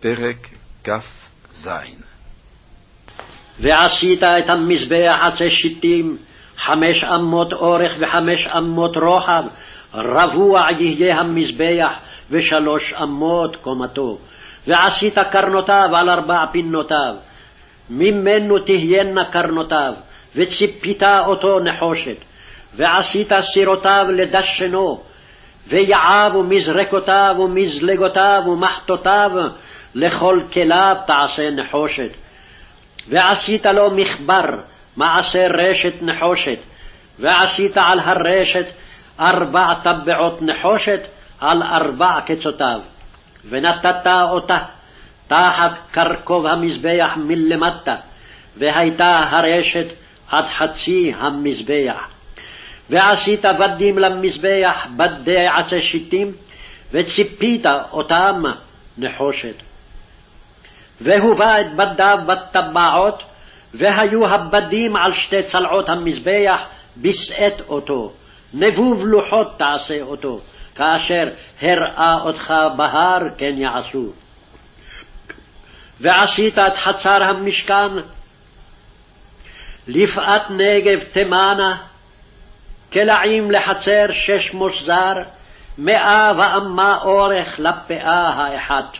פרק כ"ז ועשית את המזבח עצי שיטים, חמש אמות אורך וחמש אמות רוחב, רבוע יהיה המזבח, ושלוש אמות קומתו. ועשית קרנותיו על ארבע פינותיו. ממנו תהיינה קרנותיו, וציפית אותו נחושת. ועשית סירותיו לדשנו, ויעב ומזרקותיו ומזלגותיו ומחטותיו, לכל כליו תעשה נחושת. ועשית לו מחבר, מעשה רשת נחושת, ועשית על הרשת ארבע טבעות נחושת על ארבע קצותיו, ונתת אותה תחת קרקוב המזבח מלמטה, והייתה הרשת עד חצי המזבח. ועשית בדים למזבח, בדי עצי שיטים, וציפית אותם נחושת. והובא את בדיו בטבעות, והיו הבדים על שתי צלעות המזבח, בשאת אותו. נבוב לוחות תעשה אותו, כאשר הראה אותך בהר, כן יעשו. ועשית את חצר המשכן, לפאת נגב תימנה, כלעים לחצר שש מוסזר, מאה ואמה אורך לפאה האחת.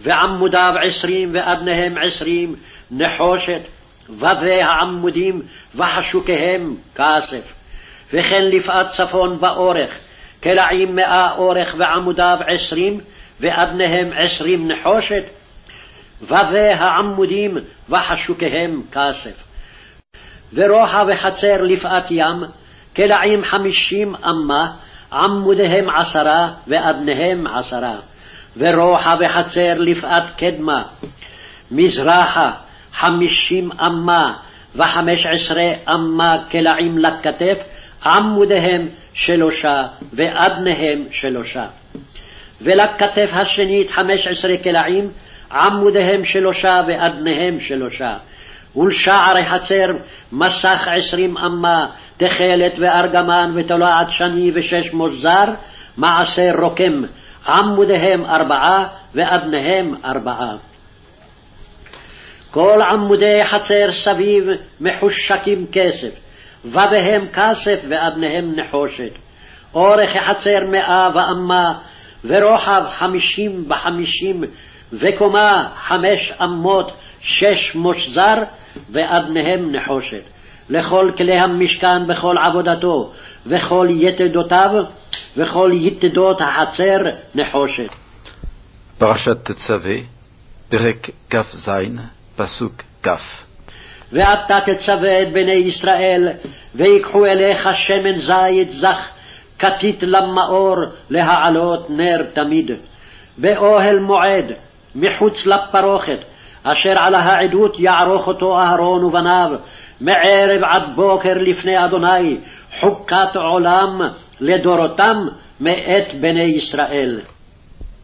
ועמודיו עשרים ואדניהם עשרים נחושת, ובי העמודים וחשוקיהם כסף. וכן לפאת צפון באורך, כלעים מאה אורך ועמודיו עשרים, ואדניהם עשרים נחושת, ובי העמודים וחשוקיהם כסף. ורוחב וחצר לפאת ים, כלעים חמישים אמה, עמודיהם עשרה ואדניהם עשרה. ורוחב וחצר לפאת קדמה, מזרחה חמישים אמה וחמש עשרה אמה כלעים לכתף, עמודיהם שלושה ואדניהם שלושה. ולכתף השנית חמש עשרה כלעים, עמודיהם שלושה ואדניהם שלושה. ולשערי חצר מסך עשרים אמה, תכלת וארגמן ותולעת שני ושש מוזר, מעשה רוקם, עמודיהם ארבעה ואדניהם ארבעה. כל עמודי חצר סביב מחושקים כסף, ובהם כסף ואדניהם נחושת. אורך החצר מאה ואמה, ורוחב חמישים בחמישים, וקומה חמש אמות שש מושזר, ואדניהם נחושת. לכל כלי המשכן בכל עבודתו, וכל יתדותיו, וכל יתדות החצר נחושת. פרשת תצווה, פרק כ"ז, פסוק כ' ואתה תצווה את בני ישראל, ויקחו אליך שמן זית זך, כתית למאור, להעלות נר תמיד. באוהל מועד, מחוץ לפרוכת, אשר על העדות יערוך אותו אהרון ובניו, מערב עד בוקר לפני אדוני, חוקת עולם לדורותם מאת בני ישראל.